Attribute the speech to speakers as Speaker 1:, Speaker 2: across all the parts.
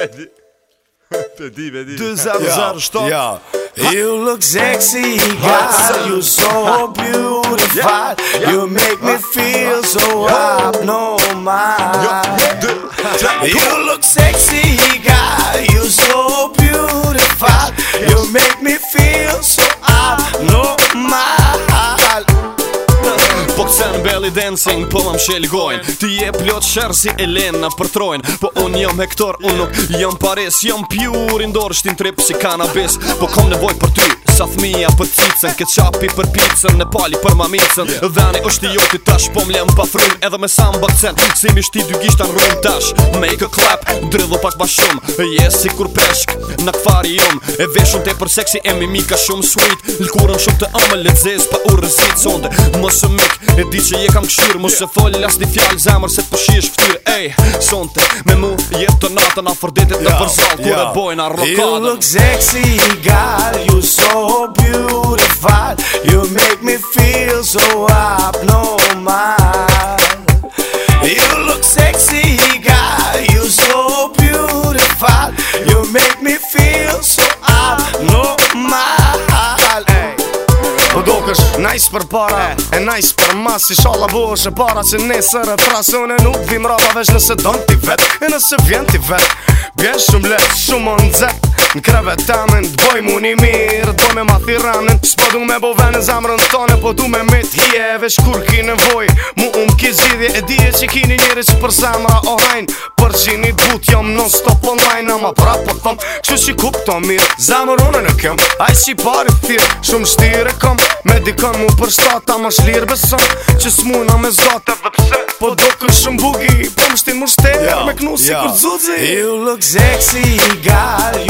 Speaker 1: Pedi. Pedi, pedi. 2007. Yeah. You look sexy, God. You so beautiful. You make me feel
Speaker 2: so abnormal. You look sexy, God. You so beautiful. You make me feel.
Speaker 3: dancing po më shëlgojnë ti je plot sherr si Elena për trojn po un jam hektor un nuk jam pares jam pure indoor shtin trip si cannabis po kom nevoj për ty sa thmija për cicë që çapi për picën në pali për mamicën dhani është i ti tash po më pa frym edhe me sa mbaksen si mi shti dy gishta rrum tash make a clap drillo pak më shumë e je si kur peshk në akvarium e veshun te për seksi e mimika ka shumë sweet lkurën shumë të amë pa urrëzit sonde mos më mik e di që je kam vështir Mu se foli, las një fjall zemër se të pëshish ftir Ej, sonte, me mu jetë të natën A fërditit të përzal, kur e bojnë arrokadën
Speaker 2: You look sexy, girl, you so beautiful You make me feel so happy Nice për para, e nice për mas Si shala bosh e para që nesër e Se Une nuk vim rapa vesh nëse don ti vet E nëse vjen ti vet Bjen shumë let, shumë në zet Në kreve temen, të bëjmë mirë Do me ma thiranin, s'po du me bove në zamrën tonë Po du me mit, hjeve shkur ki nevoj Mu umë ki zgjidhje, e dije që kini njëri që për zamra o hajnë Për që një but, jam non stop online Ama pra po thëm, që që të mirë Zamrë unë në kem, aj që i pari thirë Shumë shtire kom, me dikon mu për shtata Ma shlirë besëm, që s'muna me zote Dhe po do kën shumë bugi Po më shtin mu shterë, yeah, me knu si yeah. kur zuzi You look sexy, you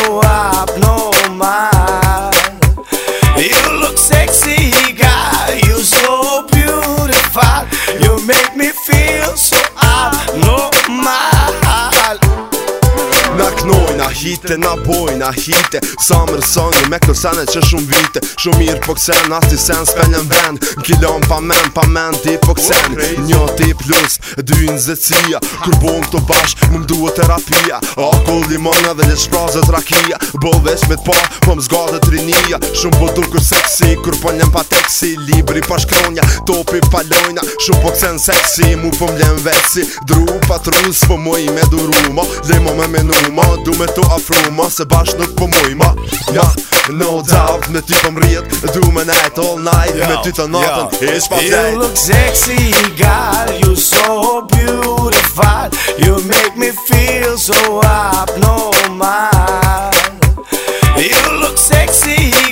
Speaker 2: show up no more You look sexy, guy, you so beautiful You make me feel so abnormal Na knoj, na hite,
Speaker 1: na boj, na hite Summer song, me këtë sene që shumë vite Shumë mirë po kësen, asti sen, s'pelen vend N'kilon pa men, pa men ti po kësen Një ti plus, dy në zëtësia Kur bon këto bashk, më mduhë dia Akull limona dhe një shprazë të rakia Bëllës me t'pa, pëm po zgadë të rinia Shumë po dukur seksi, kur po njëm pa teksi Libri pa shkronja, topi pa lojna Shumë po kësen seksi, mu pëm po lëm veksi Dru pa tru, s'po muj me duru ma Limo me menu ma, du me t'u afru ma Se bash nuk po muj ma Ja, no doubt, me ty pëm po rjet Du me night
Speaker 2: all night, yo, me ty të natën Ish pa flejt You look sexy, girl, you so abnormal. You look sexy.